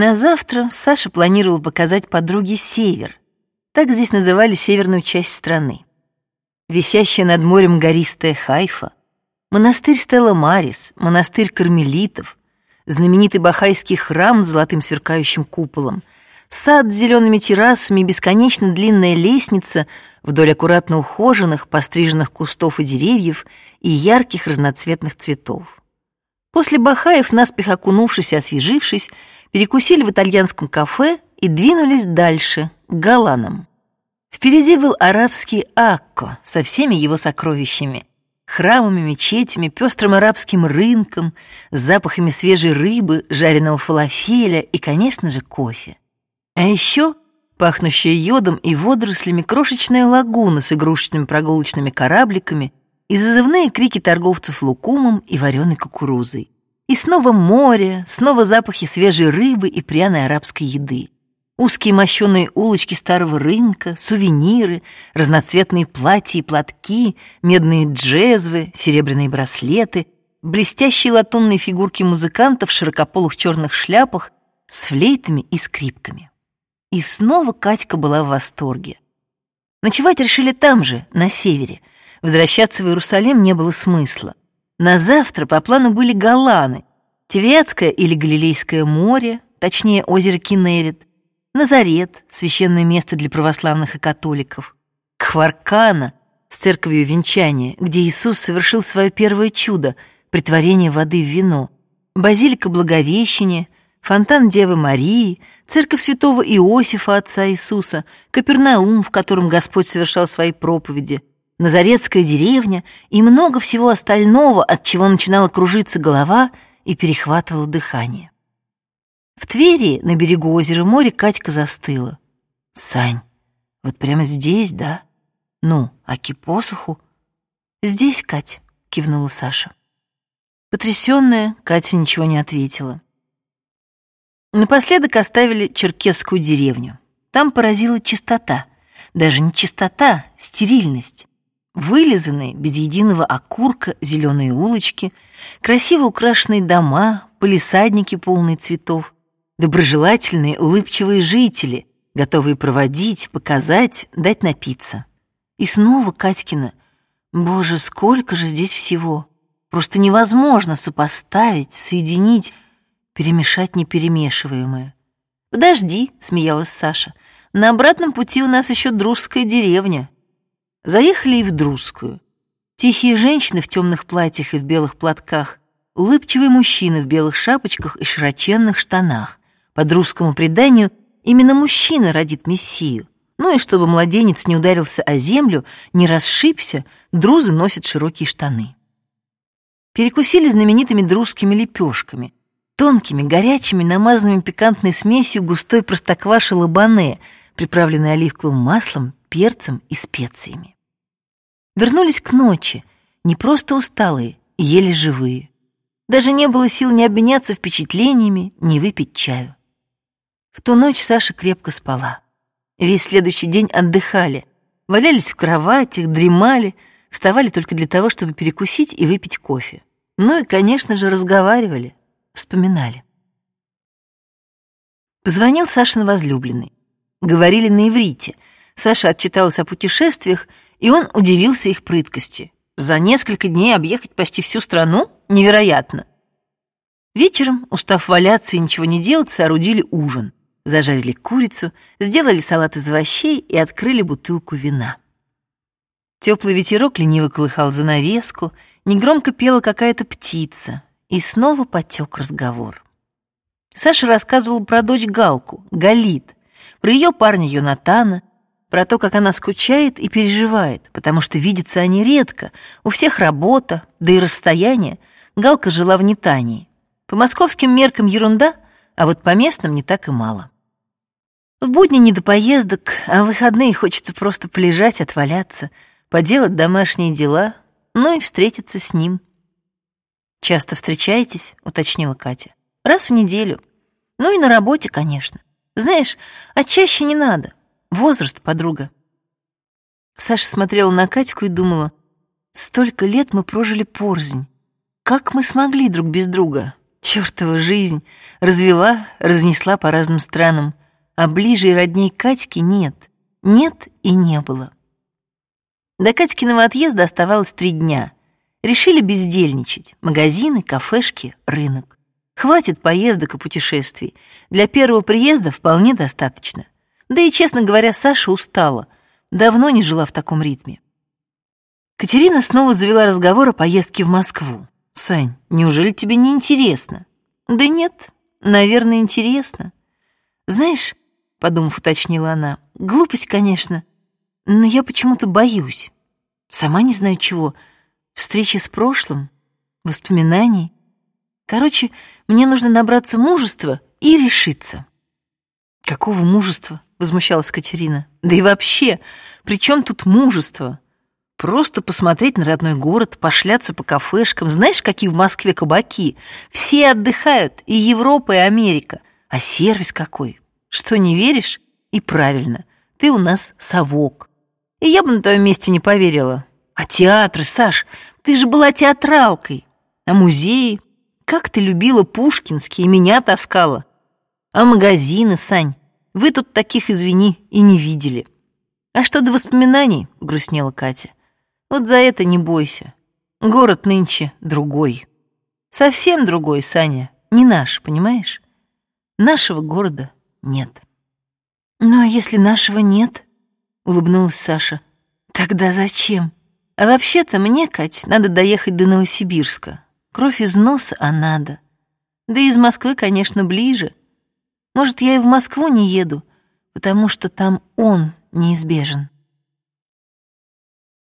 На завтра Саша планировал показать подруге север. Так здесь называли северную часть страны. Висящая над морем гористая Хайфа, монастырь Стелла Марис, монастырь кармелитов, знаменитый бахайский храм с золотым сверкающим куполом, сад с зелеными террасами бесконечно длинная лестница вдоль аккуратно ухоженных, постриженных кустов и деревьев и ярких разноцветных цветов. После Бахаев, наспех окунувшись и освежившись, перекусили в итальянском кафе и двинулись дальше, к Галанам. Впереди был арабский Акко со всеми его сокровищами. Храмами, мечетями, пестрым арабским рынком, запахами свежей рыбы, жареного фалафеля и, конечно же, кофе. А еще пахнущая йодом и водорослями крошечная лагуна с игрушечными прогулочными корабликами и зазывные крики торговцев лукумом и вареной кукурузой. И снова море, снова запахи свежей рыбы и пряной арабской еды. Узкие мощеные улочки старого рынка, сувениры, разноцветные платья и платки, медные джезвы, серебряные браслеты, блестящие латунные фигурки музыкантов в широкополых черных шляпах с флейтами и скрипками. И снова Катька была в восторге. Ночевать решили там же, на севере. Возвращаться в Иерусалим не было смысла. На завтра по плану были Голланы, Тевриатское или Галилейское море, точнее озеро Кинерет, Назарет, священное место для православных и католиков, Кхваркана с церковью венчания, где Иисус совершил свое первое чудо — притворение воды в вино, базилика Благовещения, фонтан Девы Марии, церковь святого Иосифа, отца Иисуса, Капернаум, в котором Господь совершал свои проповеди — Назаретская деревня и много всего остального, от чего начинала кружиться голова и перехватывало дыхание. В Твери, на берегу озера моря, Катька застыла. «Сань, вот прямо здесь, да? Ну, а посоху?» «Здесь, Кать», — кивнула Саша. Потрясённая, Катя ничего не ответила. Напоследок оставили черкесскую деревню. Там поразила чистота. Даже не чистота, стерильность. Вылизанные, без единого окурка, зеленые улочки, красиво украшенные дома, полисадники, полные цветов, доброжелательные, улыбчивые жители, готовые проводить, показать, дать напиться. И снова Катькина. Боже, сколько же здесь всего! Просто невозможно сопоставить, соединить, перемешать неперемешиваемое. «Подожди», — смеялась Саша, — «на обратном пути у нас еще дружская деревня». Заехали и в Друзскую. Тихие женщины в темных платьях и в белых платках, улыбчивые мужчины в белых шапочках и широченных штанах. По друзскому преданию, именно мужчина родит Мессию. Ну и чтобы младенец не ударился о землю, не расшибся, друзы носят широкие штаны. Перекусили знаменитыми друзскими лепешками, тонкими, горячими, намазанными пикантной смесью густой простокваши лабане, приправленной оливковым маслом, перцем и специями. Вернулись к ночи, не просто усталые, еле живые. Даже не было сил ни обменяться впечатлениями, ни выпить чаю. В ту ночь Саша крепко спала. Весь следующий день отдыхали, валялись в кроватях, дремали, вставали только для того, чтобы перекусить и выпить кофе. Ну и, конечно же, разговаривали, вспоминали. Позвонил Сашин возлюбленный. Говорили на иврите — Саша отчиталась о путешествиях, и он удивился их прыткости. За несколько дней объехать почти всю страну? Невероятно. Вечером, устав валяться и ничего не делать, соорудили ужин. Зажарили курицу, сделали салат из овощей и открыли бутылку вина. Теплый ветерок лениво колыхал занавеску, негромко пела какая-то птица, и снова потек разговор. Саша рассказывал про дочь Галку, Галит, про ее парня Йонатана, про то, как она скучает и переживает, потому что видятся они редко, у всех работа, да и расстояние. Галка жила в Нетании. По московским меркам ерунда, а вот по местным не так и мало. В будни не до поездок, а в выходные хочется просто полежать, отваляться, поделать домашние дела, ну и встретиться с ним. «Часто встречаетесь?» — уточнила Катя. «Раз в неделю. Ну и на работе, конечно. Знаешь, а чаще не надо. Возраст, подруга. Саша смотрела на Катьку и думала, столько лет мы прожили порознь. Как мы смогли друг без друга? Чёртова жизнь развела, разнесла по разным странам, а ближе и родней Катьки нет, нет и не было. До Катькиного отъезда оставалось три дня. Решили бездельничать. Магазины, кафешки, рынок. Хватит поездок и путешествий. Для первого приезда вполне достаточно. Да и, честно говоря, Саша устала. Давно не жила в таком ритме. Катерина снова завела разговор о поездке в Москву. «Сань, неужели тебе не интересно?» «Да нет, наверное, интересно. Знаешь, — подумав, уточнила она, — глупость, конечно, но я почему-то боюсь. Сама не знаю чего. Встречи с прошлым, воспоминаний. Короче, мне нужно набраться мужества и решиться». «Какого мужества?» — возмущалась Катерина. «Да и вообще, при чем тут мужество?» Просто посмотреть на родной город, пошляться по кафешкам. Знаешь, какие в Москве кабаки? Все отдыхают, и Европа, и Америка. А сервис какой? Что, не веришь? И правильно, ты у нас совок. И я бы на твоем месте не поверила. А театры, Саш, ты же была театралкой. А музеи? Как ты любила Пушкинский и меня таскала. А магазины, Сань? Вы тут таких, извини, и не видели. А что до воспоминаний, грустнела Катя. Вот за это не бойся. Город нынче другой. Совсем другой, Саня. Не наш, понимаешь? Нашего города нет. Ну, а если нашего нет, улыбнулась Саша, тогда зачем? А вообще-то мне, Кать, надо доехать до Новосибирска. Кровь из носа, а надо. Да и из Москвы, конечно, ближе. Может, я и в Москву не еду, потому что там он неизбежен.